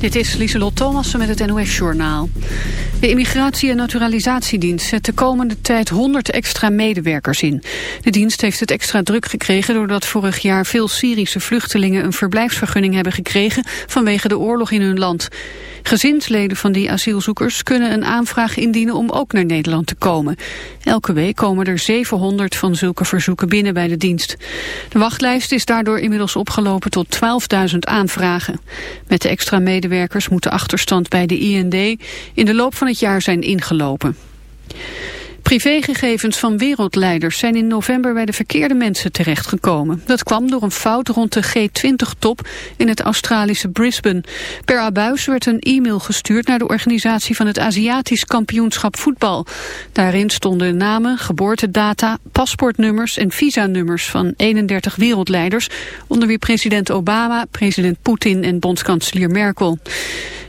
Dit is Lieselot Thomassen met het NOS-journaal. De Immigratie- en Naturalisatiedienst zet de komende tijd 100 extra medewerkers in. De dienst heeft het extra druk gekregen doordat vorig jaar veel Syrische vluchtelingen een verblijfsvergunning hebben gekregen vanwege de oorlog in hun land. Gezinsleden van die asielzoekers kunnen een aanvraag indienen om ook naar Nederland te komen. Elke week komen er 700 van zulke verzoeken binnen bij de dienst. De wachtlijst is daardoor inmiddels opgelopen tot 12.000 aanvragen. Met de extra medewerkers moet de achterstand bij de IND in de loop van het jaar zijn ingelopen. Privégegevens van wereldleiders zijn in november bij de verkeerde mensen terechtgekomen. Dat kwam door een fout rond de G20-top in het Australische Brisbane. Per abuis werd een e-mail gestuurd naar de organisatie van het Aziatisch kampioenschap voetbal. Daarin stonden namen, geboortedata, paspoortnummers en visanummers van 31 wereldleiders, onder wie president Obama, president Poetin en bondskanselier Merkel.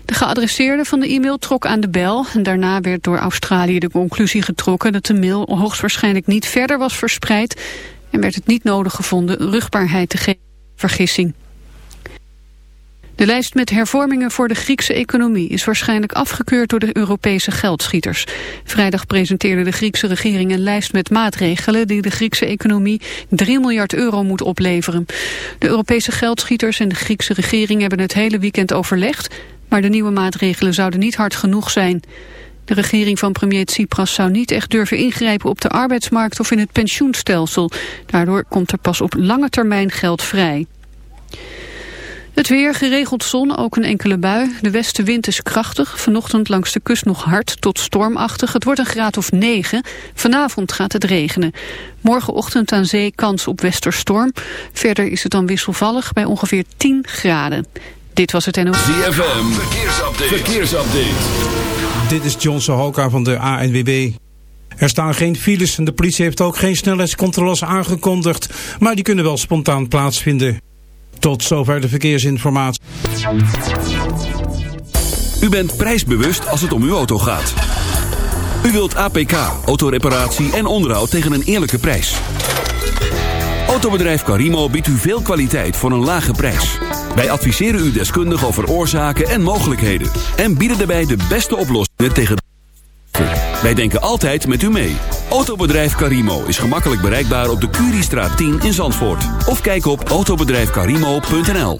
De geadresseerde van de e-mail trok aan de bel. En daarna werd door Australië de conclusie getrokken dat de mail hoogstwaarschijnlijk niet verder was verspreid. En werd het niet nodig gevonden rugbaarheid te geven. Vergissing. De lijst met hervormingen voor de Griekse economie is waarschijnlijk afgekeurd door de Europese geldschieters. Vrijdag presenteerde de Griekse regering een lijst met maatregelen die de Griekse economie 3 miljard euro moet opleveren. De Europese geldschieters en de Griekse regering hebben het hele weekend overlegd maar de nieuwe maatregelen zouden niet hard genoeg zijn. De regering van premier Tsipras zou niet echt durven ingrijpen op de arbeidsmarkt of in het pensioenstelsel. Daardoor komt er pas op lange termijn geld vrij. Het weer, geregeld zon, ook een enkele bui. De westenwind is krachtig. Vanochtend langs de kust nog hard tot stormachtig. Het wordt een graad of 9. Vanavond gaat het regenen. Morgenochtend aan zee kans op westerstorm. Verder is het dan wisselvallig bij ongeveer 10 graden. Dit was het NO. ZFM, verkeersupdate. verkeersupdate. Dit is John Sohoka van de ANWB. Er staan geen files en de politie heeft ook geen snelheidscontroles aangekondigd. Maar die kunnen wel spontaan plaatsvinden. Tot zover de verkeersinformatie. U bent prijsbewust als het om uw auto gaat. U wilt APK, autoreparatie en onderhoud tegen een eerlijke prijs. Autobedrijf Carimo biedt u veel kwaliteit voor een lage prijs. Wij adviseren u deskundig over oorzaken en mogelijkheden. En bieden daarbij de beste oplossingen tegen... Wij denken altijd met u mee. Autobedrijf Carimo is gemakkelijk bereikbaar op de Curiestraat 10 in Zandvoort. Of kijk op autobedrijfcarimo.nl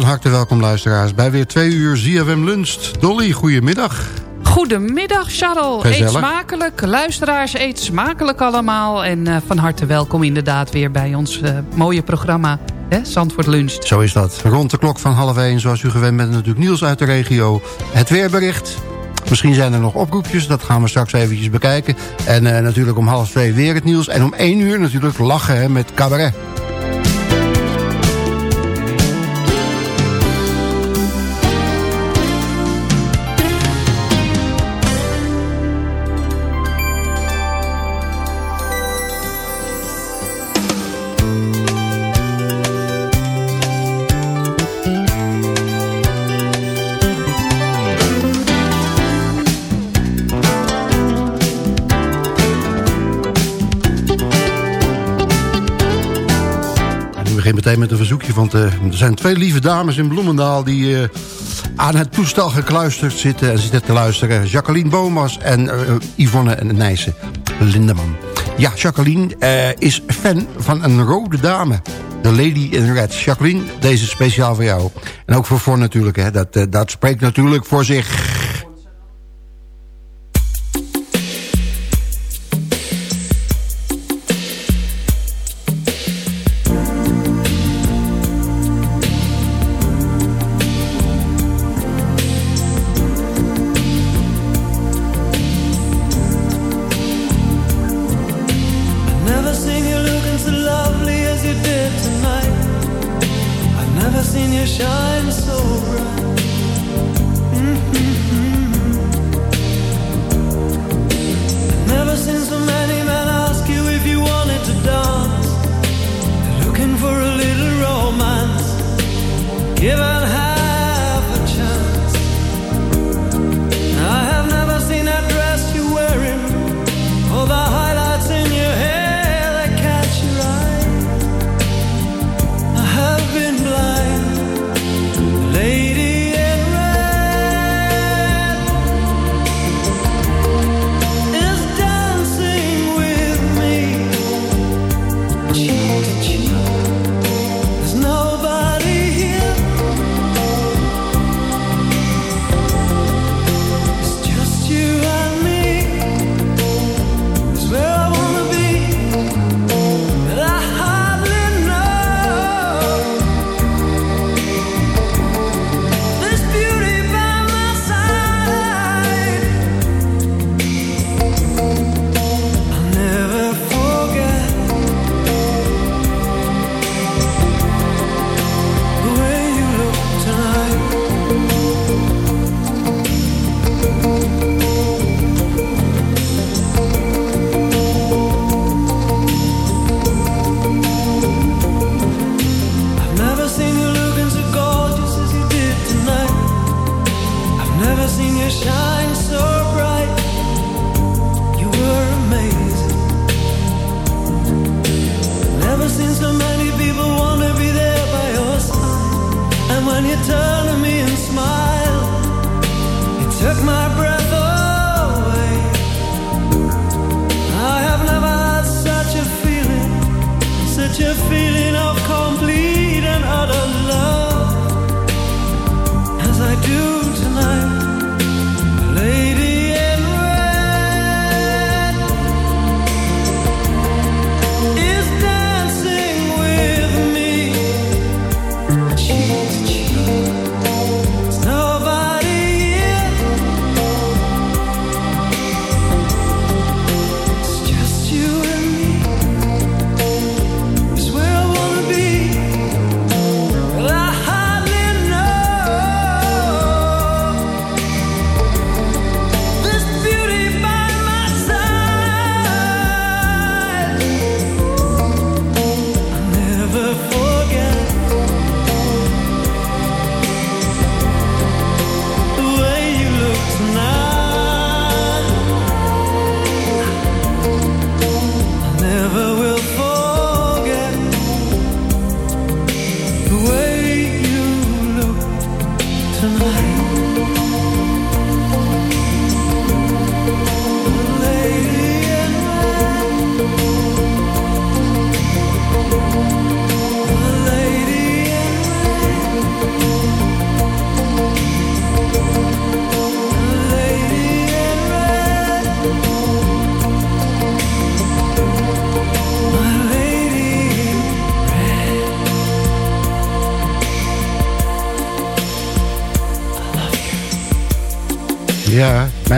Van harte welkom luisteraars bij weer twee uur ZFM Lunch. Dolly, goedemiddag. Goedemiddag, Charles. Gezellig. Eet smakelijk. Luisteraars, eet smakelijk allemaal. En eh, van harte welkom inderdaad weer bij ons eh, mooie programma hè, Zandvoort Lunch. Zo is dat. Rond de klok van half één, zoals u gewend bent, natuurlijk Niels uit de regio. Het weerbericht. Misschien zijn er nog oproepjes, dat gaan we straks eventjes bekijken. En eh, natuurlijk om half twee weer het nieuws. En om één uur natuurlijk lachen hè, met cabaret. Met verzoekje, want eh, er zijn twee lieve dames in Bloemendaal... die eh, aan het toestel gekluisterd zitten en zitten te luisteren. Jacqueline Bomas en eh, Yvonne Nijssen Lindeman. Ja, Jacqueline is fan van een rode dame. De Lady in Red. Jacqueline, deze is speciaal voor jou. En ook voor Voor natuurlijk, hè. Dat, dat spreekt natuurlijk voor zich. Seen you shine so bright. Never seen so many men ask you if you wanted to dance. Looking for a little romance. Given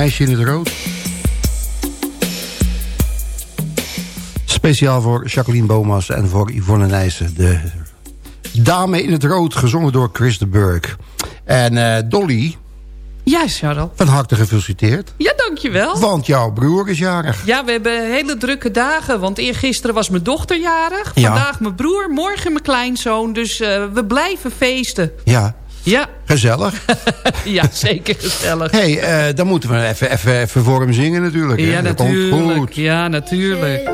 meisje in het rood. Speciaal voor Jacqueline Bomas en voor Yvonne Nijssen. De dame in het rood, gezongen door Chris de Burg. En uh, Dolly... Ja, Charles. Van harte gefeliciteerd. Ja, dankjewel. Want jouw broer is jarig. Ja, we hebben hele drukke dagen. Want eergisteren was mijn dochter jarig. Vandaag mijn broer, morgen mijn kleinzoon. Dus uh, we blijven feesten. Ja. Ja. Gezellig. ja, zeker gezellig. hey, uh, dan moeten we even, even, even voor hem zingen natuurlijk. Ja, hè? natuurlijk. Ja, natuurlijk.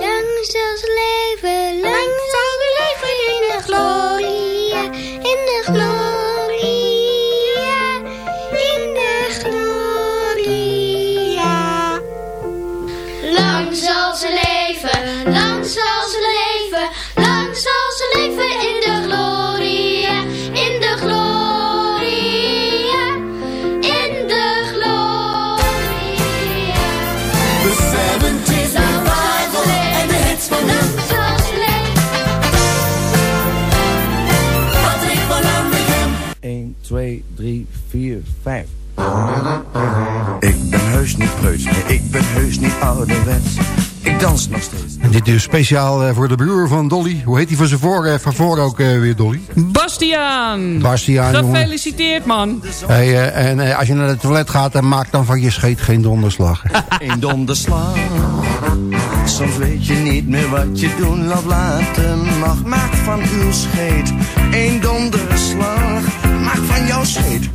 4, 5. Ik ben heus niet preuts, ik ben heus niet ouderwets. Ik dans nog steeds. En dit is speciaal eh, voor de broer van Dolly. Hoe heet hij van, zijn voor, eh, van voor ook eh, weer, Dolly? Bastiaan. Bastiaan. Gefeliciteerd, man. Hey, en als je naar het toilet gaat, dan maak dan van je scheet geen donderslag. Een donderslag. Soms weet je niet meer wat je doen of laten mag. Maak van uw scheet een donderslag. Maak van jouw scheet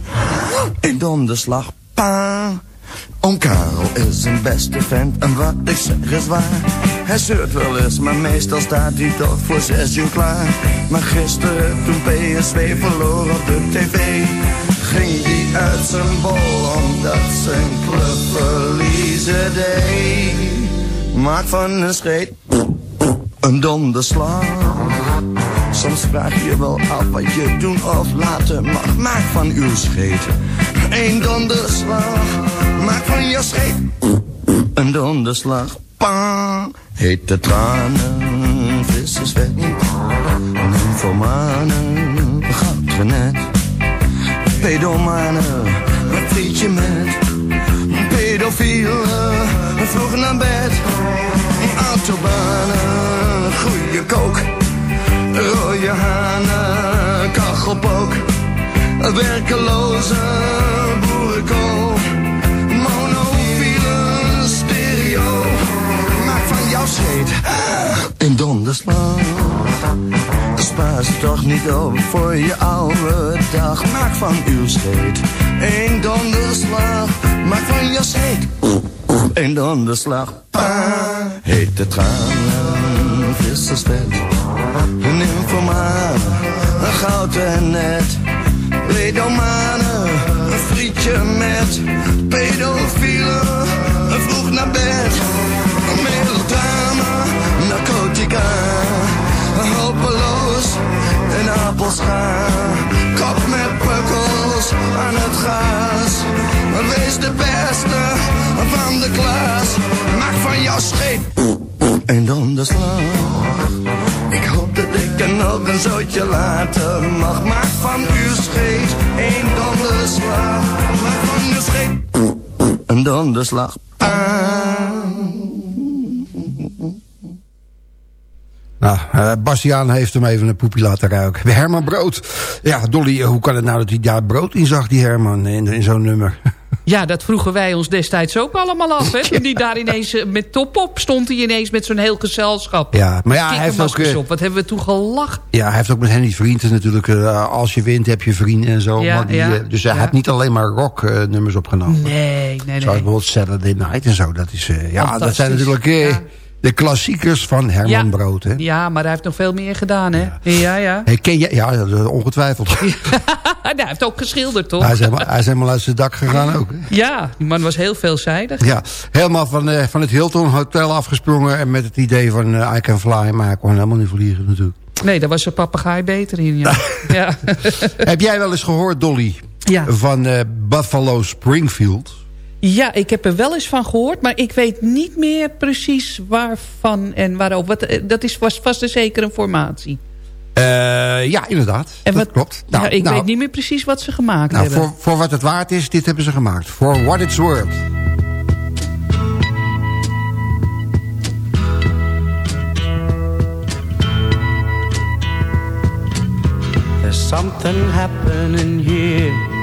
een donderslag. Pa. Oom Karel is een beste vent en wat ik zeg is waar. Hij zeurt wel eens, maar meestal staat hij toch voor zes uur klaar. Maar gisteren toen PSV verloor op de tv, ging hij uit zijn bol omdat zijn club verliezen deed. Maak van een scheet een donderslag. Soms vraag je je wel af wat je doen of laten mag. Maak van uw scheet een donderslag. Maak van je scheet een donderslag. Pa, hete tranen, vissersvet. Nymphomanen, goudrenet. Pedomanen, een frietje met. Pedofielen, vroeg naar bed. Autobanen, goede kook. Rode hanen, kachelpook. Werkeloze boerenkool. Monofiele stereo. Maak van jouw scheet een donderslag. Spaar ze toch niet op voor je oude dag. Maak van uw scheet een donderslag. Maak van je scheet een donderslag. Pa, hete tranen, vissersvet. Een nymphomaan, een goud en net. Ledomanen, een frietje met. Pedofielen, vroeg naar bed. Een melodrama, narcotica. Hopeloos, een appelschaar. Kop met pukkels aan het gaas. Wees de beste van de klas. Maak van jouw scheet een donderslag. Ik hoop dat ik er nog een zootje later mag. Maak van uw scheet een donderslag. Maak van uw scheet een donderslag. Nou, uh, Bastiaan heeft hem even een poepie laten ruiken. Herman Brood. Ja, Dolly, hoe kan het nou dat hij daar brood in zag, die Herman, in, in zo'n nummer? Ja, dat vroegen wij ons destijds ook allemaal af. Hè? Toen die daar ineens eh, met top op stond hij ineens met zo'n heel gezelschap. Ja, maar ja, hij heeft ook... Uh, op. Wat hebben we toen gelachen. Ja, hij heeft ook met Henny Vrienden natuurlijk... Uh, als je wint heb je vrienden en zo. Ja, die, ja, dus hij ja. heeft niet alleen maar rock nummers opgenomen. Nee, nee, nee. Zoals bijvoorbeeld Saturday Night en zo. Dat, is, ja, dat zijn natuurlijk. De klassiekers van Herman Ja. Brood. Hè? Ja, maar hij heeft nog veel meer gedaan, hè? Ja, ja. Hey, ken je, ja, ongetwijfeld. hij heeft ook geschilderd, toch? hij, is helemaal, hij is helemaal uit zijn dak gegaan ook. Hè? Ja, die man was heel veelzijdig. Ja, helemaal van, eh, van het Hilton Hotel afgesprongen... en met het idee van eh, I can fly, maar hij kon helemaal niet vliegen natuurlijk. Nee, daar was zijn papegaai beter in, ja. ja. Heb jij wel eens gehoord, Dolly, Ja. van eh, Buffalo Springfield? Ja, ik heb er wel eens van gehoord, maar ik weet niet meer precies waarvan en waarover. Wat, eh, dat is, was vast en zeker een formatie. Eh, ja, inderdaad. En dat klopt. ja, ik weet niet meer precies wat ze gemaakt Nou, hebben. voor, voor wat het waard is, dit hebben ze gemaakt. For what it's worth. There's something happening here.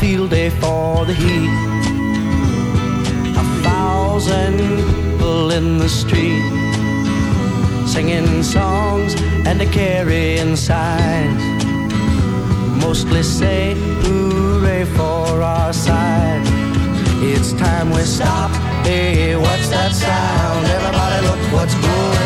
Field day for the heat. A thousand people in the street singing songs and a carrying signs. Mostly say hooray for our side. It's time we stop. Hey, what's that sound? Everybody look what's going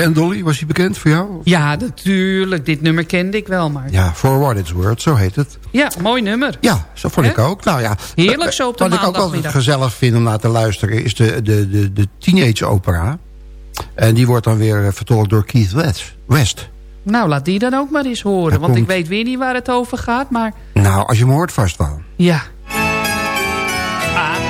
Bekend, Dolly? Was hij bekend voor jou? Ja, natuurlijk. Dit nummer kende ik wel, maar... Ja, For what it's worth, zo heet het. Ja, mooi nummer. Ja, zo vond ik ook. Nou ja, Heerlijk zo op de Wat ik ook altijd gezellig vind om naar te luisteren... is de, de, de, de teenage opera. En die wordt dan weer eh, vertolkt door Keith West. West. Nou, laat die dan ook maar eens horen. Want ik weet weer niet waar het over gaat, maar... Nou, als je hem hoort vast wel. Ja. counts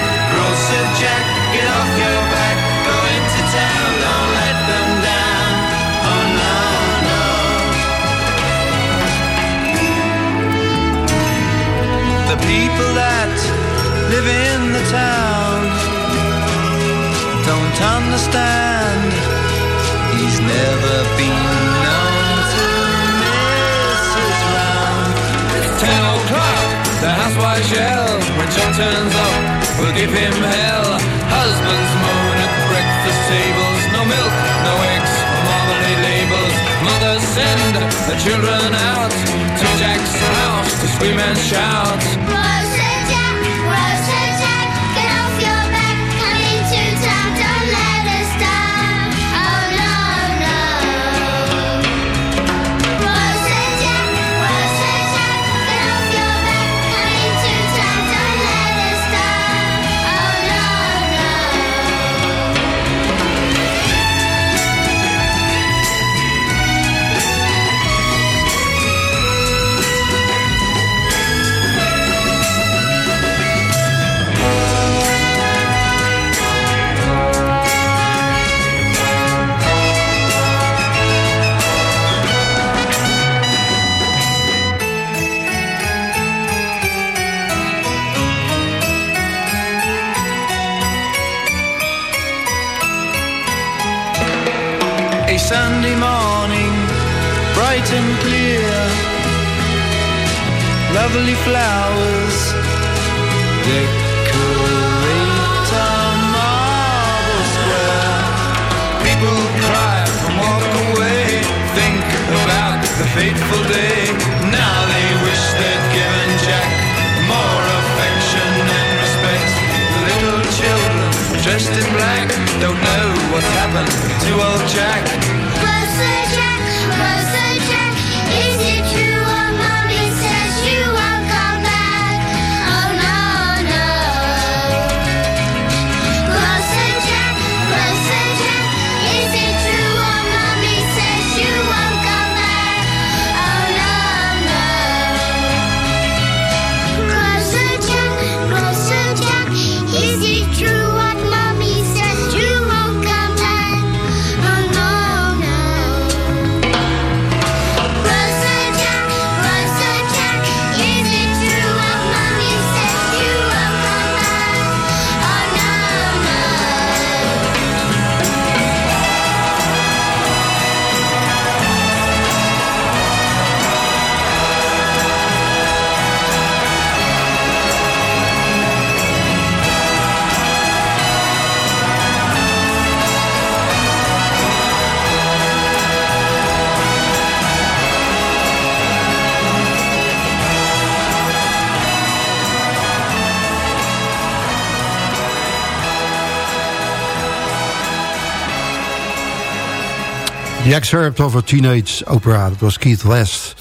people that live in the town don't understand. He's never been known to miss his round. It's ten o'clock, the housewives yell. When John turns up, we'll give him hell. Husbands moan at breakfast tables. No milk, no eggs, marmalade labels. Mothers send the children out to Jack's house to scream and shout. The excerpt of a Teenage Opera, dat was Keith West.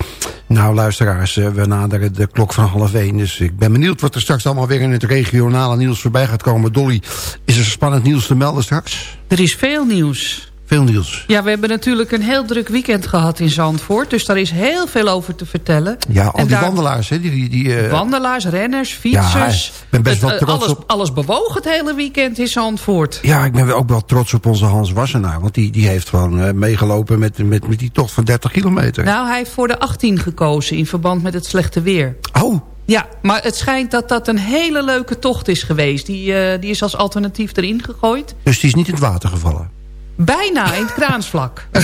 Nou, luisteraars, eh, we naderen de klok van half één. Dus ik ben benieuwd wat er straks allemaal weer in het regionale nieuws voorbij gaat komen. Dolly, is er spannend nieuws te melden straks? Er is veel nieuws. Veel nieuws. Ja, we hebben natuurlijk een heel druk weekend gehad in Zandvoort. Dus daar is heel veel over te vertellen. Ja, al En die daar- wandelaars, hè? Die, die, die, eh, Wandelaars, renners, fietsers. Ja, ik ben best wel Het, eh, trots alles, op- alles bewoog het hele weekend in Zandvoort. Ja, ik ben ook wel trots op onze Hans Wassenaar. Want die, die heeft gewoon eh, meegelopen met, met, met die tocht van 30 kilometer. Nou, hij heeft voor de 18 gekozen in verband met het slechte weer. Oh, Ja, maar het schijnt dat dat een hele leuke tocht is geweest. Die, die is als alternatief erin gegooid. dus die is niet in het water gevallen. Bijna in het kraansvlak.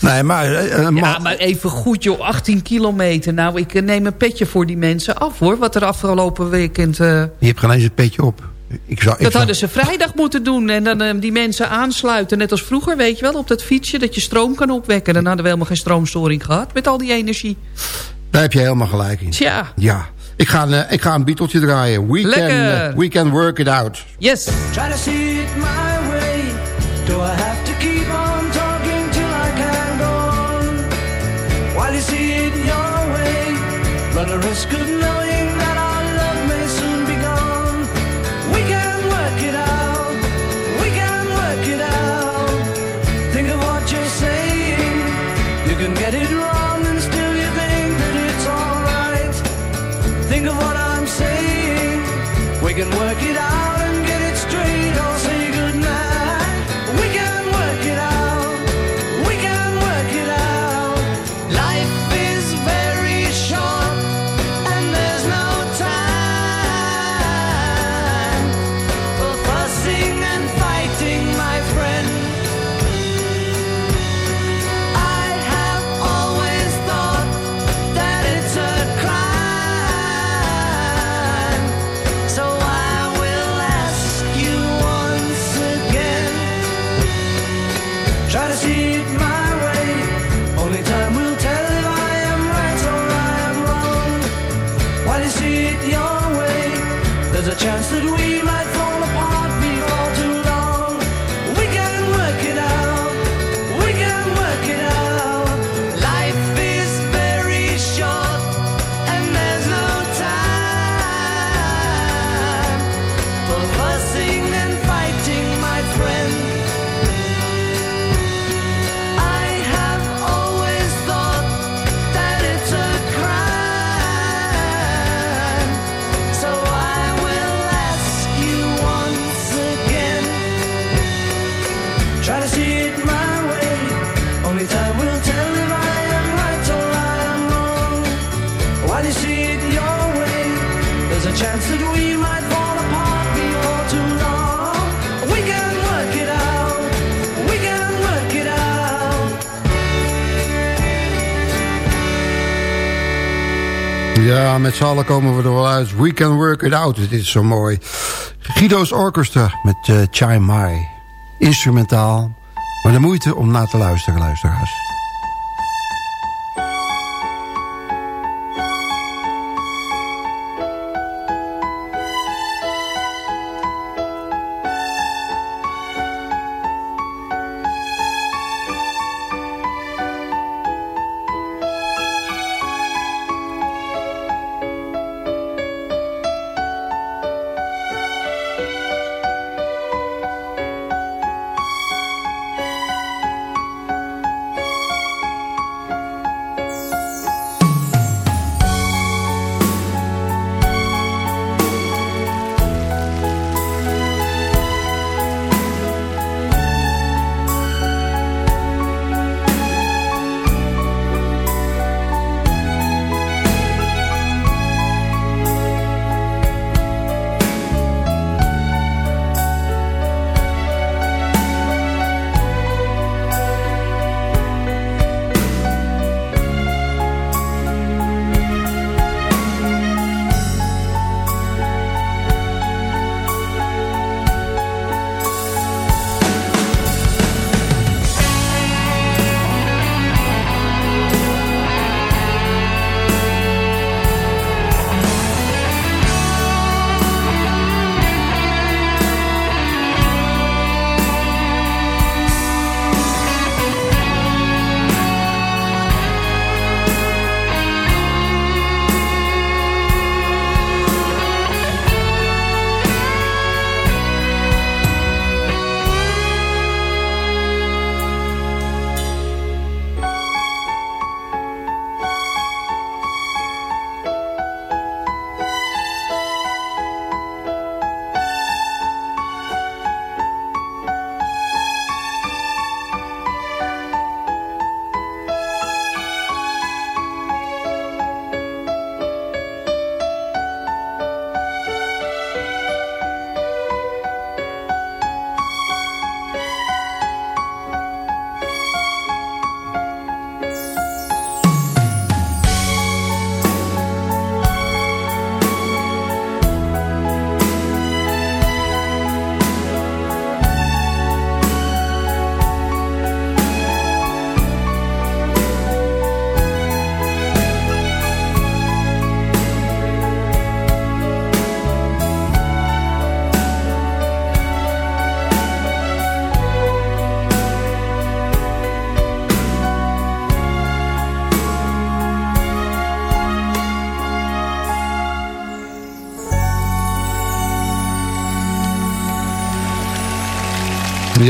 Nee, maar... eh, eh, Ja, ma- maar even goed joh, 18 kilometer. Nou, ik eh, neem een petje voor die mensen af hoor. Wat er afgelopen weekend... eh, Je hebt geen eens het petje op. Ik zou, ik dat zou- hadden ze vrijdag moeten doen. En dan die mensen aansluiten. Net als vroeger, weet je wel. Op dat fietsje dat je stroom kan opwekken. Dan hadden we helemaal geen stroomstoring gehad. Met al die energie. Daar heb je helemaal gelijk in. Tja, Ja. Ik ga, een, eh, ik ga een Beatletje draaien. We can, Lekker. eh, we can work it out. yes. Try to see it my way. Do I have to keep on talking till I can go on? While you see it your way, run a risk of can work it met z'n allen komen we er wel uit. We can work it out. Dit is zo mooi. Guido's Orchestra met uh, Chai Mai. Instrumentaal. Maar de moeite om na te luisteren, luisteraars.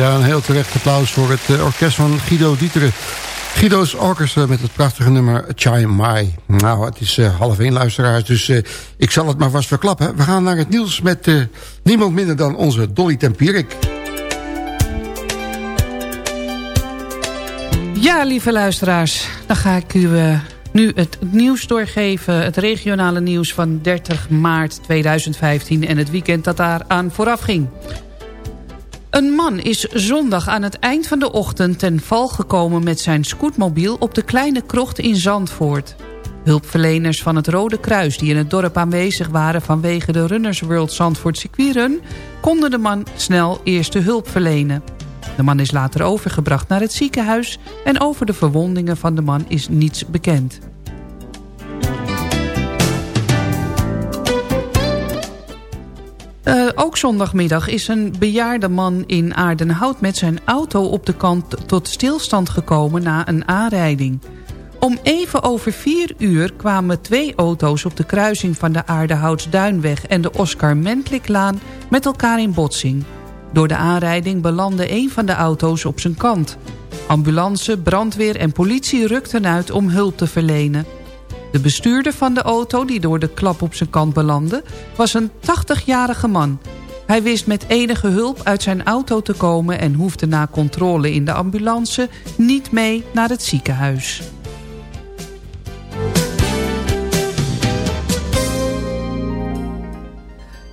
Een heel terecht applaus voor het eh, orkest van Guido Dieteren. Guido's Orchestra met het prachtige nummer Chai Mai. Nou, het is uh, half één luisteraars, dus ik zal het maar vast verklappen. We gaan naar het nieuws met niemand minder dan onze Dolly Tempierik. Ja, lieve luisteraars, dan ga ik u nu het nieuws doorgeven. Het regionale nieuws van 30 maart 2015 en het weekend dat daar aan vooraf ging. Een man is zondag aan het eind van de ochtend ten val gekomen met zijn scootmobiel op de kleine krocht in Zandvoort. Hulpverleners van het Rode Kruis die in het dorp aanwezig waren vanwege de Runners World Zandvoort circuitrun konden de man snel eerste hulp verlenen. De man is later overgebracht naar het ziekenhuis en over de verwondingen van de man is niets bekend. Ook zondagmiddag is een bejaarde man in Aardenhout met zijn auto op de kant tot stilstand gekomen na een aanrijding. Om even over vier uur kwamen twee auto's op de kruising van de Aardehoutsduinweg en de Oscar Mentliklaan met elkaar in botsing. Door de aanrijding belandde een van de auto's op zijn kant. Ambulance, brandweer en politie rukten uit om hulp te verlenen. De bestuurder van de auto die door de klap op zijn kant belandde... was een 80-jarige man. Hij wist met enige hulp uit zijn auto te komen... en hoefde na controle in de ambulance niet mee naar het ziekenhuis.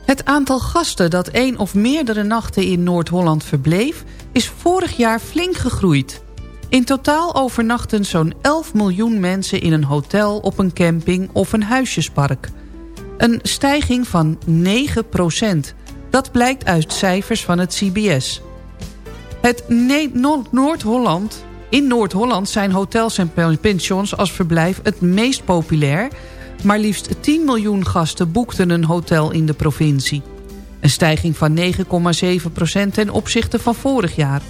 Het aantal gasten dat één of meerdere nachten in Noord-Holland verbleef... is vorig jaar flink gegroeid. In totaal overnachten zo'n 11 miljoen mensen in een hotel, op een camping of een huisjespark. Een stijging van 9% Dat blijkt uit cijfers van het CBS. Het Noord-Holland... In Noord-Holland zijn hotels en pensions als verblijf het meest populair... maar liefst 10 miljoen gasten boekten een hotel in de provincie. Een stijging van 9,7% ten opzichte van vorig jaar.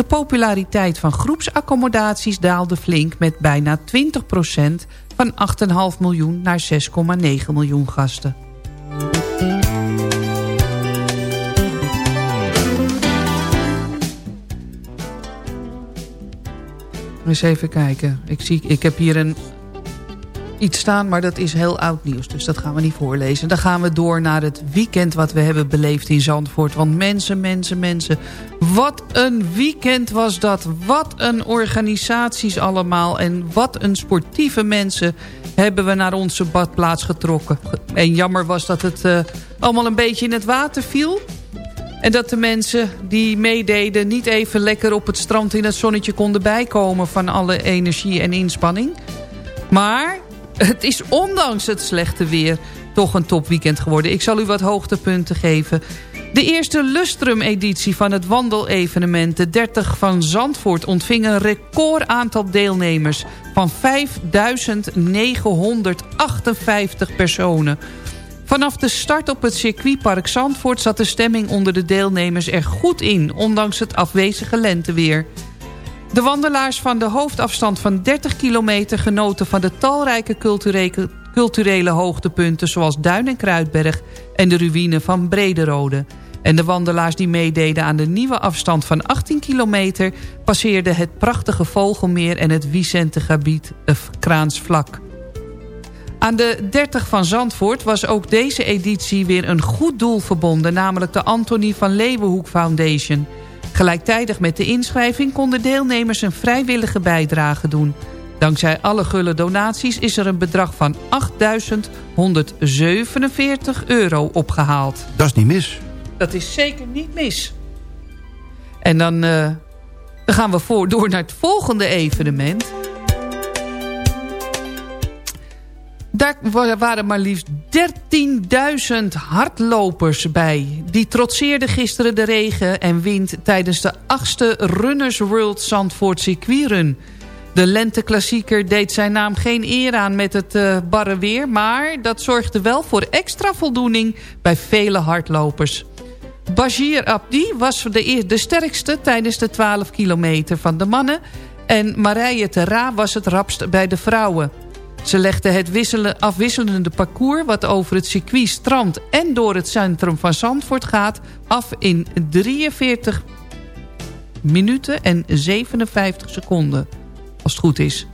De populariteit van groepsaccommodaties daalde flink met bijna 20% van 8,5 miljoen naar 6,9 miljoen gasten. Eens even kijken. Ik, zie, ik heb hier een iets staan, maar dat is heel oud nieuws. Dus dat gaan we niet voorlezen. Dan gaan we door naar het weekend wat we hebben beleefd in Zandvoort. Want mensen, mensen, mensen. Wat een weekend was dat. Wat een organisaties allemaal. En wat een sportieve mensen hebben we naar onze badplaats getrokken. En jammer was dat het uh, allemaal een beetje in het water viel. En dat de mensen die meededen niet even lekker op het strand in het zonnetje konden bijkomen van alle energie en inspanning. Maar het is ondanks het slechte weer toch een topweekend geworden. Ik zal u wat hoogtepunten geven. De eerste Lustrum-editie van het wandelevenement, de 30 van Zandvoort... ontving een record aantal deelnemers van 5.958 personen. Vanaf de start op het circuitpark Zandvoort zat de stemming onder de deelnemers er goed in... ondanks het afwezige lenteweer. De wandelaars van de hoofdafstand van 30 kilometer genoten van de talrijke culturele, hoogtepunten... zoals Duin en Kruidberg en de ruïne van Brederode. En de wandelaars die meededen aan de nieuwe afstand van 18 kilometer... passeerden het prachtige Vogelmeer en het Vicentegebied Kraansvlak. Aan de 30 van Zandvoort was ook deze editie weer een goed doel verbonden... namelijk de Antonie van Leeuwenhoek Foundation... Gelijktijdig met de inschrijving konden deelnemers een vrijwillige bijdrage doen. Dankzij alle gulle donaties is er een bedrag van 8.147 euro opgehaald. Dat is niet mis. Dat is zeker niet mis. En dan, uh, dan gaan we voor, door naar het volgende evenement. Daar waren maar liefst 13.000 hardlopers bij. Die trotseerden gisteren de regen en wind... tijdens de achtste Runners World Zandvoort circuitrun. De lenteklassieker deed zijn naam geen eer aan met het uh, barre weer... maar dat zorgde wel voor extra voldoening bij vele hardlopers. Bashir Abdi was de, de sterkste tijdens de 12 kilometer van de mannen... en Marije Terra was het rapst bij de vrouwen... Ze legden het wisselen, afwisselende parcours... wat over het circuit strand en door het centrum van Zandvoort gaat... af in 43 minuten en 57 seconden. Als het goed is.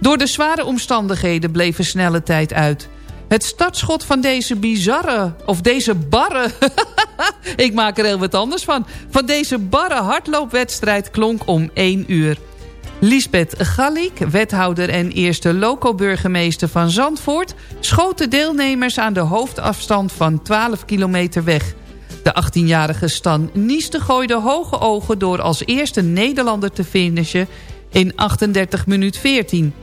Door de zware omstandigheden bleef een snelle tijd uit. Het startschot van deze bizarre, of deze barre... ik maak er heel wat anders van. Van deze barre hardloopwedstrijd klonk om 1 uur. Lisbeth Gallik, wethouder en eerste loco-burgemeester van Zandvoort... schoot de deelnemers aan de hoofdafstand van 12 kilometer weg. De 18-jarige Stan Nieste gooide hoge ogen door als eerste Nederlander te finishen in 38 minuut 14.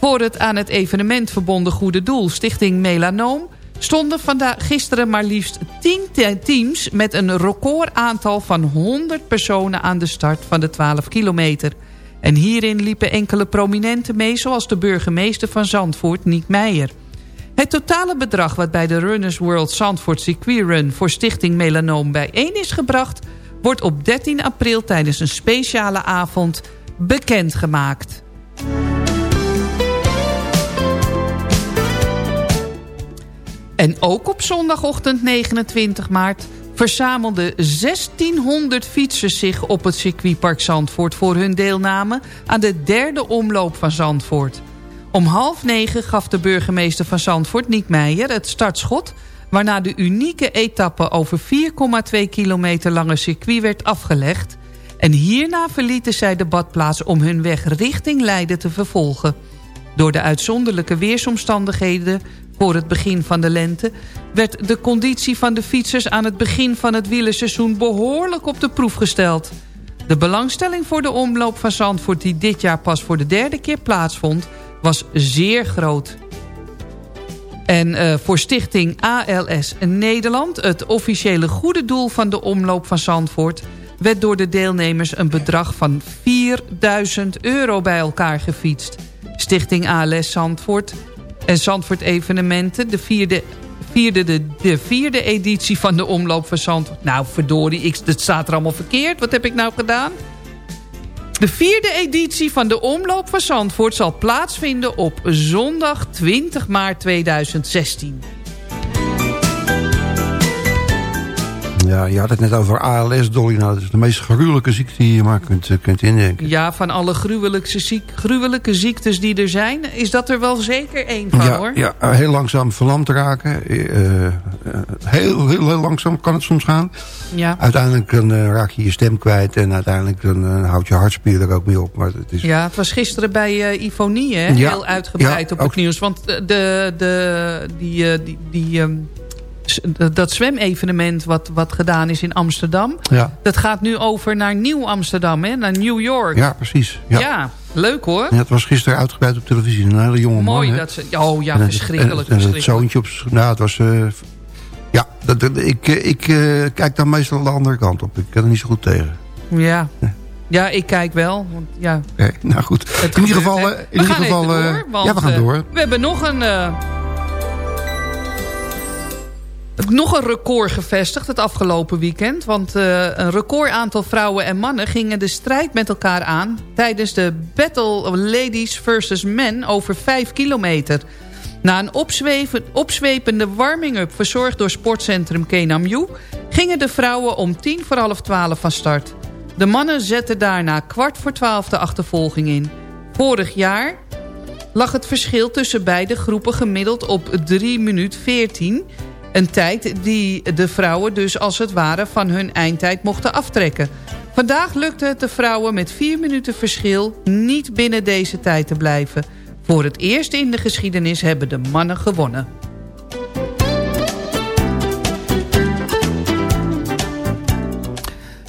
Voor het aan het evenement verbonden goede doel Stichting Melanoom... stonden vandaag gisteren maar liefst 10 teams met een recordaantal van 100 personen aan de start van de 12 kilometer... En hierin liepen enkele prominenten mee... zoals de burgemeester van Zandvoort, Niek Meijer. Het totale bedrag wat bij de Runners World Zandvoort Circuit Run... voor Stichting Melanoom bijeen is gebracht... wordt op 13 april tijdens een speciale avond bekendgemaakt. En ook op zondagochtend 29 maart verzamelden 1600 fietsers zich op het circuitpark Zandvoort... voor hun deelname aan de derde omloop van Zandvoort. Om half negen gaf de burgemeester van Zandvoort, Niek Meijer, het startschot... waarna de unieke etappe over 4,2 kilometer lange circuit werd afgelegd... en hierna verlieten zij de badplaats om hun weg richting Leiden te vervolgen... Door de uitzonderlijke weersomstandigheden voor het begin van de lente... werd de conditie van de fietsers aan het begin van het wielerseizoen behoorlijk op de proef gesteld. De belangstelling voor de omloop van Zandvoort... die dit jaar pas voor de derde keer plaatsvond... was zeer groot. En uh, voor stichting ALS Nederland... het officiële goede doel van de omloop van Zandvoort... werd door de deelnemers een bedrag van 4000 euro bij elkaar gefietst. Stichting ALS Zandvoort en Zandvoort Evenementen... de vierde, vierde, de, de vierde editie van de omloop van Zandvoort. Nou, verdorie, ik, het staat er allemaal verkeerd. Wat heb ik nou gedaan? De vierde editie van de Omloop van Zandvoort zal plaatsvinden op zondag 20 maart 2016. Ja, je had het net over ALS, Dolly. Nou, dat is de meest gruwelijke ziekte die je maar kunt, eh, kunt indenken. Ja, van alle gruwelijke, ziek, gruwelijke ziektes die er zijn... is dat er wel zeker één van, ja, hoor. Ja, heel langzaam verlamd raken. Uh, heel, heel, heel langzaam kan het soms gaan. Ja. Uiteindelijk dan, uh, raak je je stem kwijt... en uiteindelijk dan, uh, houdt je hartspier er ook mee op. Maar het is... Ja, het was gisteren bij Ivonie, hè? Ja. Heel uitgebreid Ja, op het ook- nieuws. Want de, de, die, eh, die, die, ehm, dat zwemevenement wat, wat gedaan is in Amsterdam... Ja, dat gaat nu over naar Nieuw-Amsterdam, hè? Naar New York. ja precies. Ja. Ja, leuk hoor. Ja, het was gisteren uitgebreid op televisie. Een hele jonge man. Mooi dat ze... Oh ja, En het- verschrikkelijk. En, en het verschrikkelijk. zoontje op Nou, het was... eh, ja, dat, dat- ik, eh, ik eh, kijk daar meestal de andere kant op. Ik kan er niet zo goed tegen. Ja. ja, ik kijk wel. Want, ja, Oké, nou goed. het in ieder geval... in we ieder gaan geval even door. Ja, we gaan door. we hebben nog een... nog een record gevestigd het afgelopen weekend. Want eh, een record aantal vrouwen en mannen gingen de strijd met elkaar aan... tijdens de Battle of Ladies versus Men over 5 kilometer. Na een opzwepende warming-up verzorgd door sportcentrum Kenamju... gingen de vrouwen om tien voor half twaalf van start. De mannen zetten daarna kwart voor twaalf de achtervolging in. Vorig jaar lag het verschil tussen beide groepen gemiddeld op 3 minuut 14... Een tijd die de vrouwen dus als het ware van hun eindtijd mochten aftrekken. Vandaag lukte het de vrouwen met 4 minuten verschil niet binnen deze tijd te blijven. Voor het eerst in de geschiedenis hebben de mannen gewonnen.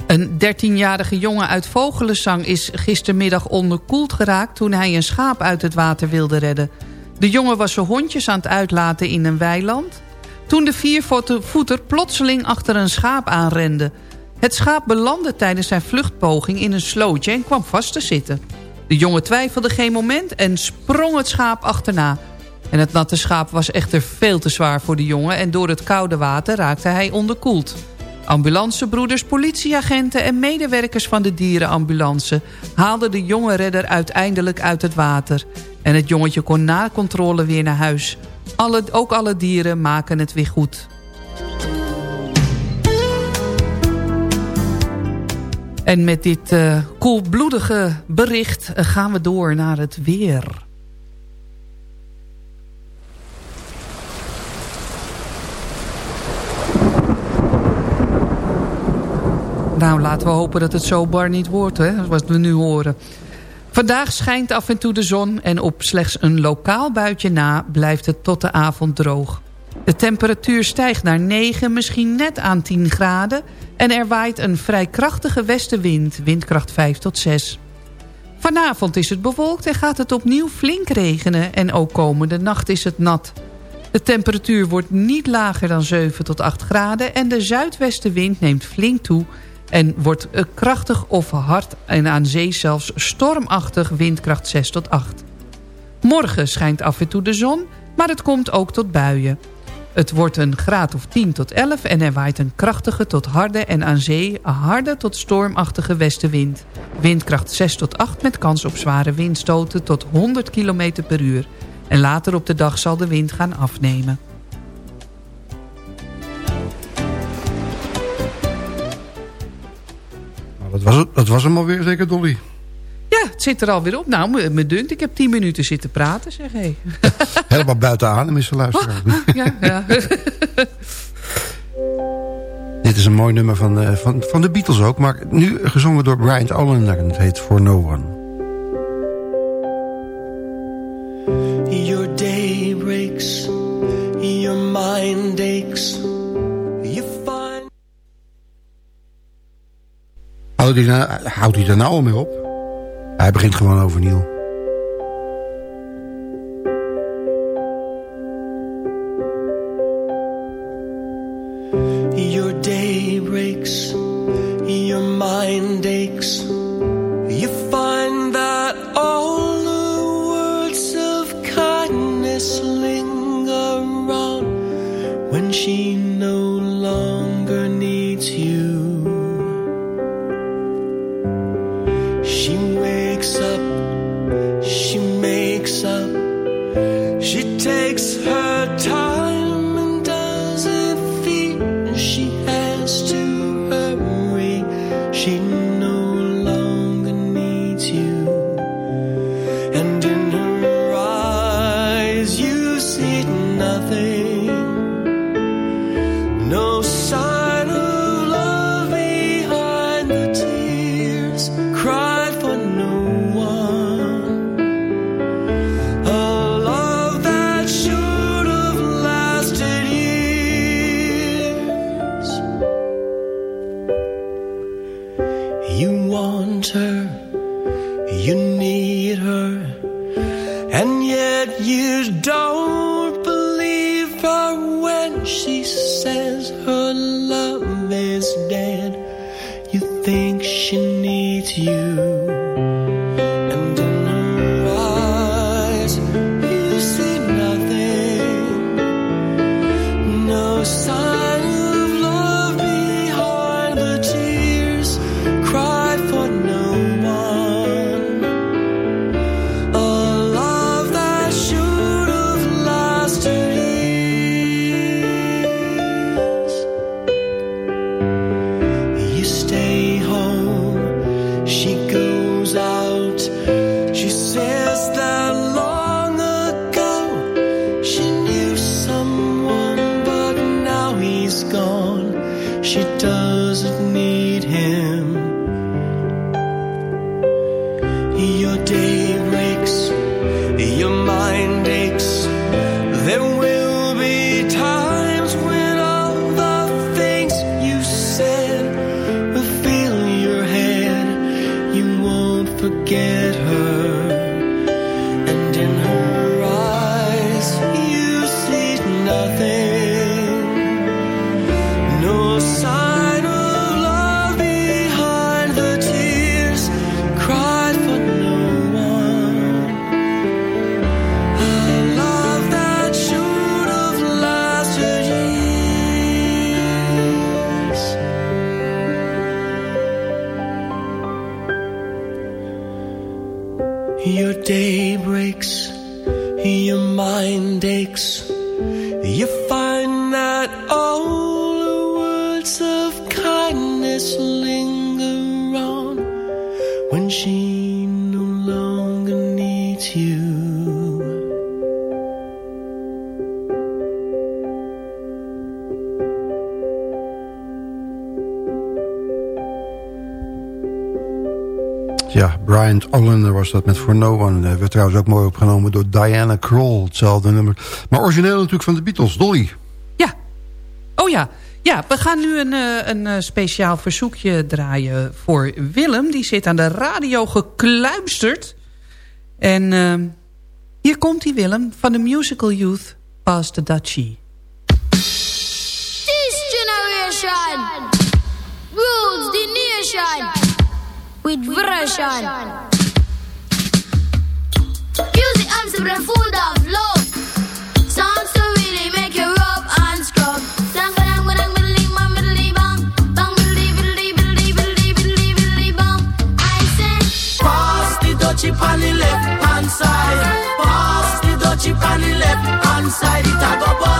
Een 13-jarige jongen uit Vogelenzang is gistermiddag onderkoeld geraakt... toen hij een schaap uit het water wilde redden. De jongen was zijn hondjes aan het uitlaten in een weiland... toen de viervoeter plotseling achter een schaap aanrende. Het schaap belandde tijdens zijn vluchtpoging in een slootje en kwam vast te zitten. De jongen twijfelde geen moment en sprong het schaap achterna. En het natte schaap was echter veel te zwaar voor de jongen... en door het koude water raakte hij onderkoeld. Ambulancebroeders, politieagenten en medewerkers van de dierenambulance... haalden de jonge redder uiteindelijk uit het water. En het jongetje kon na controle weer naar huis. Alle, ook alle dieren maken het weer goed. En met dit eh, koelbloedige bericht eh, gaan we door naar het weer. Nou, laten we hopen dat het zo bar niet wordt, hè, wat we nu horen. Vandaag schijnt af en toe de zon en op slechts een lokaal buitje na blijft het tot de avond droog. De temperatuur stijgt naar 9, misschien net aan 10 graden... en er waait een vrij krachtige westenwind, windkracht 5 tot 6. Vanavond is het bewolkt en gaat het opnieuw flink regenen... en ook komende nacht is het nat. De temperatuur wordt niet lager dan 7 tot 8 graden... en de zuidwestenwind neemt flink toe... en wordt eh, krachtig of hard en aan zee zelfs stormachtig windkracht 6 tot 8. Morgen schijnt af en toe de zon, maar het komt ook tot buien. Het wordt een graad of 10 tot 11 en er waait een krachtige tot harde en aan zee harde tot stormachtige westenwind. Windkracht 6 tot 8 met kans op zware windstoten tot 100 km per uur. En later op de dag zal de wind gaan afnemen. Nou, dat, was het, dat was hem alweer, zeker Dolly? Ja, het zit er alweer op. Nou, me, me dunkt, ik heb 10 minuten zitten praten, zeg hé. Helemaal buiten adem is de luisteraar. Ja, ja. Dit is een mooi nummer van, eh, van, van de Beatles ook. Maar nu gezongen door Brian Allen. En het heet For No One. Nou, houdt hij, nou, daar nou al mee op? Hij begint gewoon overnieuw. you. Ja, Brian Ollander was dat met For No One. Dat werd trouwens ook mooi opgenomen door Diana Kroll, hetzelfde nummer. Maar origineel natuurlijk van de Beatles, Dolly. Ja. Oh ja. Ja, we gaan nu een, eh, een eh, speciaal verzoekje draaien voor Willem. Die zit aan de radio gekluisterd. En ehm, hier komt die Willem van de musical Youth Past the Dutchie. This generation rules the nation. with version. Music arms are full of love. Sounds to really make you rub and scrub. Chip on the left hand side, pass the dutchie on the left hand side. It a go.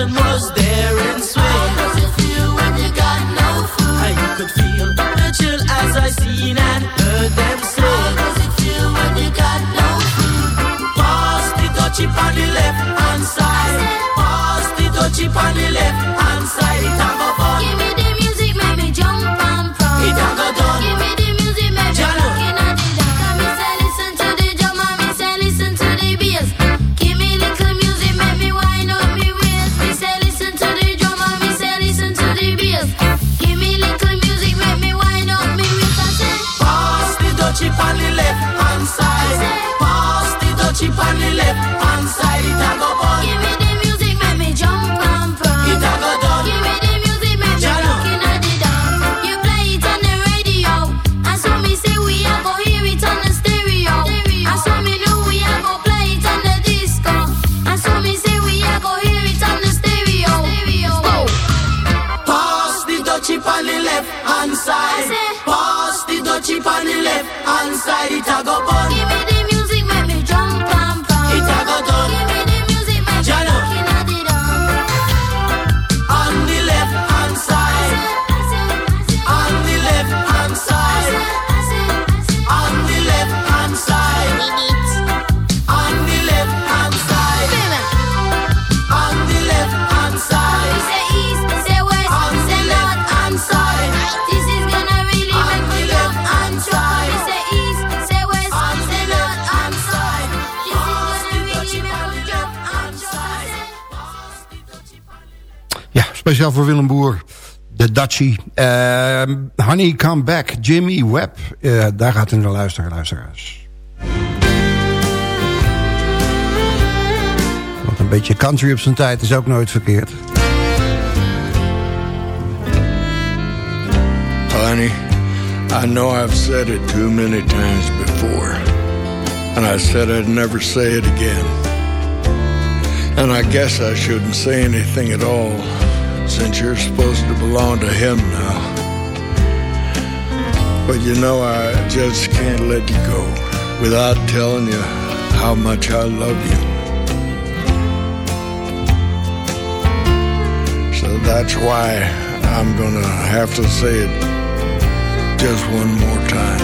session was there in How swing. does it feel when you got no food? You could feel the chill as I seen and heard them say. How does it feel when you got no food? Pass the dutchie on the left hand side. Pass the dutchie on the left hand side. Speciaal voor Willem Boer. De Dutchie. Eh, Honey Come Back. Jimmy Webb. Eh, daar gaat u naar luisteren, luisteraars. Want een beetje country op zijn tijd is ook nooit verkeerd. Honey, I know I've said it too many times before, and I said I'd never say it again. And I guess I shouldn't say anything at all, since you're supposed to belong to him now. But you know, I just can't let you go without telling you how much I love you. So that's why I'm gonna have to say it just one more time.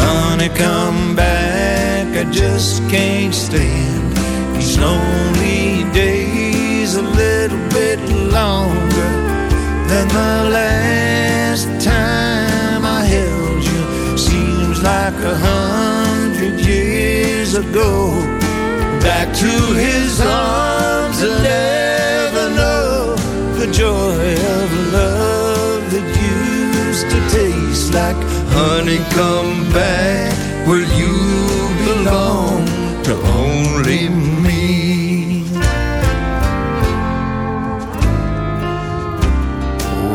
Honey, come back, I just can't stand these lonely days a little bit longer than the last time I held you. Seems like a hundred years ago. Back to his arms and never know the joy of love that used to taste like honey. Come back where you belong to only me.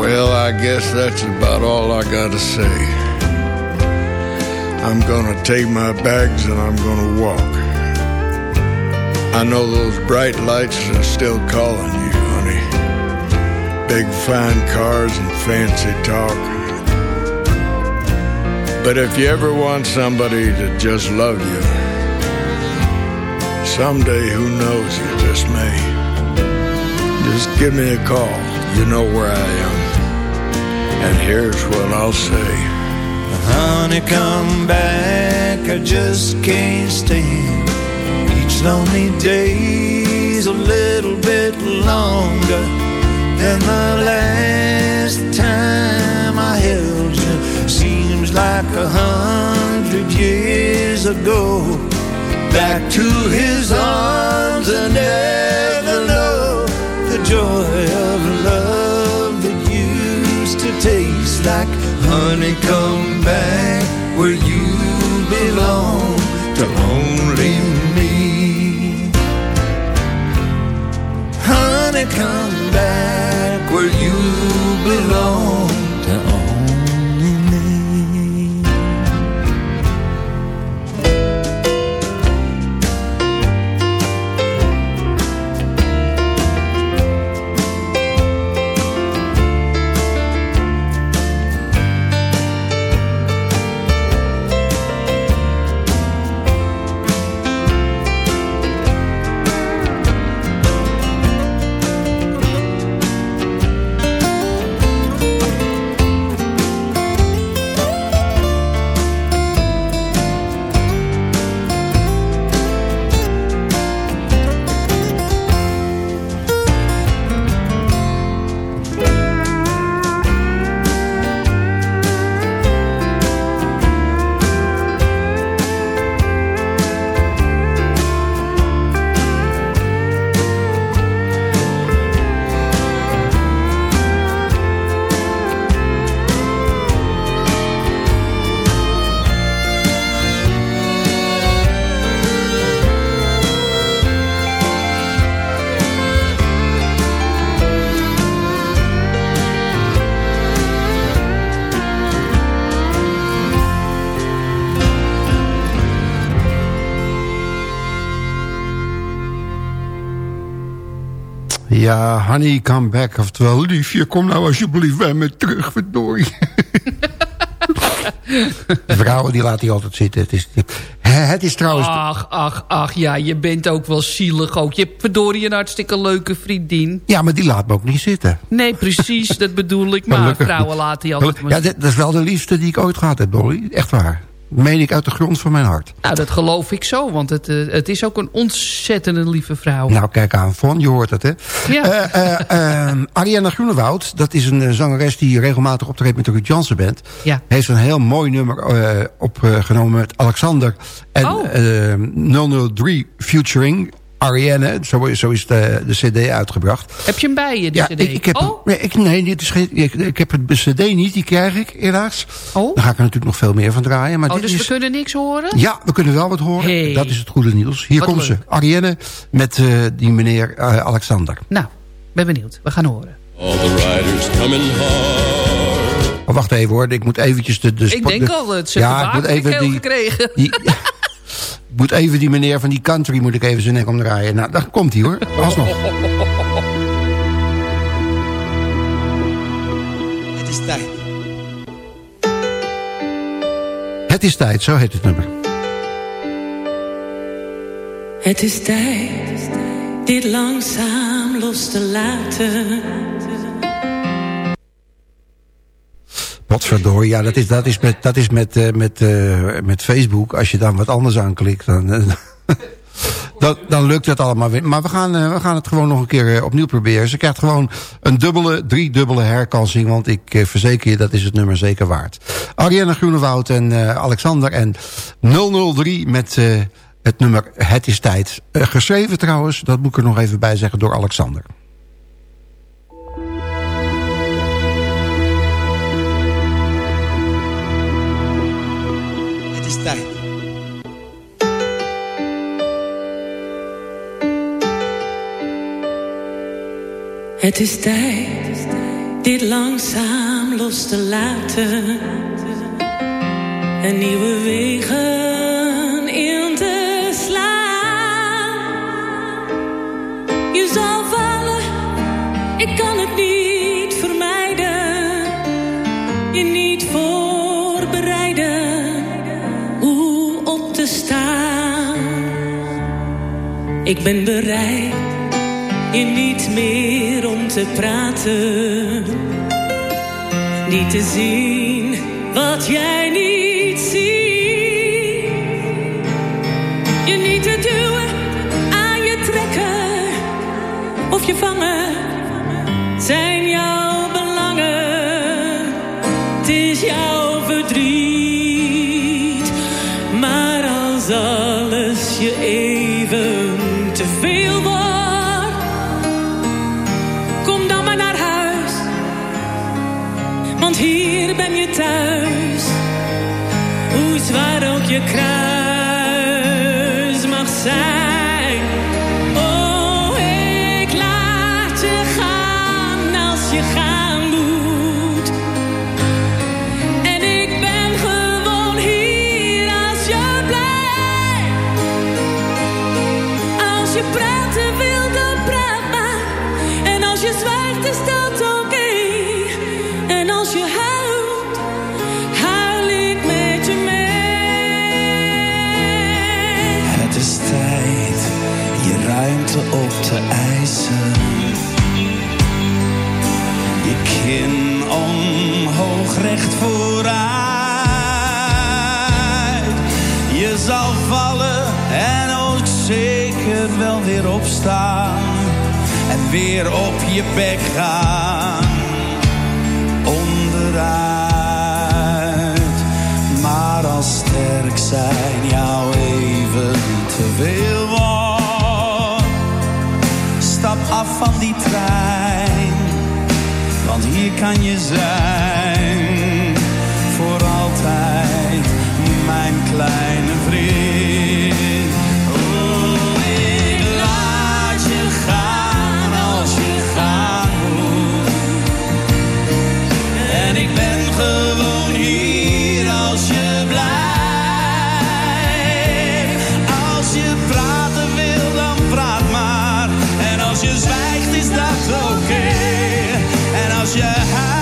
Well, I guess that's about all I gotta say. I'm gonna take my bags and I'm gonna walk. I know those bright lights are still calling you, honey. Big fine cars and fancy talk. But if you ever want somebody to just love you, someday who knows you just may. Just give me a call. You know where I am. And here's what I'll say. Honey, come back, I just can't stand each lonely day's a little bit longer than the last time I held you. Seems like a hundred years ago. Back to his arms and never know the joy like honey. Come back where you belong to only me. Honey, come back where you belong. Ja, honey, come back. Oftewel, liefje, kom nou alsjeblieft bij me terug, verdorie. De vrouwen die laat hij altijd zitten. Het is, het is trouwens... Ach, ach, ach, ja, je bent ook wel zielig ook. Je hebt verdorie een hartstikke leuke vriendin. Ja, maar die laat me ook niet zitten. Nee, precies, dat bedoel ik. Maar vrouwen laten die altijd... Ja, dat, dat, is wel de liefste die ik ooit gehad heb, Dolly. Echt waar meen ik uit de grond van mijn hart. Nou, dat geloof ik zo, want het, uh, het is ook een ontzettende lieve vrouw. Nou, kijk aan, Von, je hoort het, hè? Ja. Uh, uh, Ariana Groenewoud, dat is een zangeres die regelmatig optreedt met de Ruud Jansen Band. Ja. Heeft een heel mooi nummer opgenomen met Alexander en oh. 003 featuring Ariane, zo, zo is de, de cd uitgebracht. Heb je hem bij je, die ja, cd? Ik, ik heb oh? nee, ik, nee dit is geen, ik, ik, heb de cd niet, die krijg ik helaas. Oh? Daar ga ik er natuurlijk nog veel meer van draaien. Maar oh, dit dus is, we kunnen niks horen? Ja, we kunnen wel wat horen. Hey. Dat is het goede nieuws. Hier wat komt leuk. ze, Ariane, met uh, die meneer uh, Alexander. Nou, ben benieuwd. We gaan horen. All the riders coming hard. Oh, wacht even hoor, ik moet eventjes de... de ik denk de, al, het ja, ik moet even die, gekregen. Die, moet even die meneer van die country moet ik even zijn nek omdraaien. Nou, daar komt hij hoor. Alsnog. Het is tijd. Het is tijd, zo heet het nummer. Het is tijd dit langzaam los te laten. Ja, dat is, dat is, met, dat is met, uh, met, uh, met Facebook. Als je dan wat anders aanklikt, dan, uh, dan, dan lukt het allemaal weer. Maar we gaan, we gaan het gewoon nog een keer opnieuw proberen. Ze krijgt gewoon een dubbele, driedubbele herkansing. Want ik verzeker je, dat is het nummer zeker waard. Ariane Groenewoud en Alexander en 003 met het nummer Het is tijd. geschreven trouwens, dat moet ik er nog even bij zeggen, door Alexander. Het is tijd dit langzaam los te laten. En nieuwe wegen Ik ben bereid je niet meer om te praten. Niet te zien wat jij niet ziet. Je niet te duwen, aan je trekken of je vangen. Zijn jouw belangen, het is jouw verdriet. Maar als alles je even te veel wordt. Want hier ben je thuis, hoe zwaar ook je kruis wel weer opstaan. En weer op je bek gaan onderuit. Maar als sterk zijn jou even te veel wordt, stap af van die trein, want hier kan je zijn Yeah.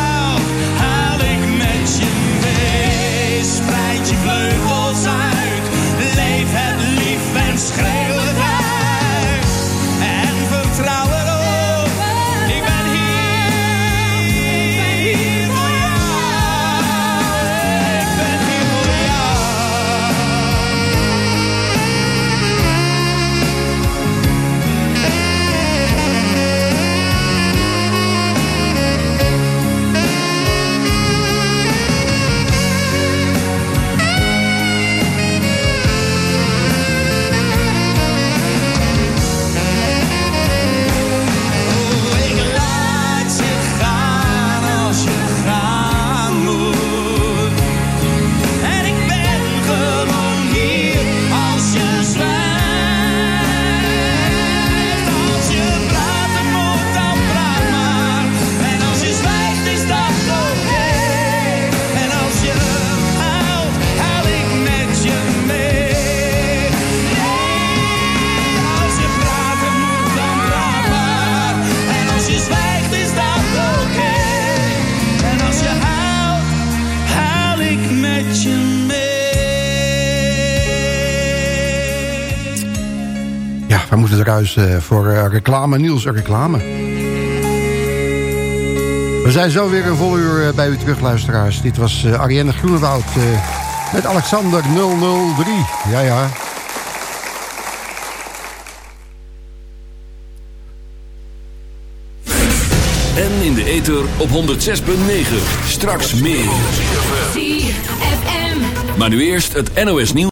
Uh, voor uh, reclame. Niels, reclame. We zijn zo weer een vol uur bij u terug, luisteraars. Dit was Arienne Groenewoud met Alexander 003. Ja, ja. En in de ether op 106.9. Straks meer. Maar nu eerst het NOS Nieuws.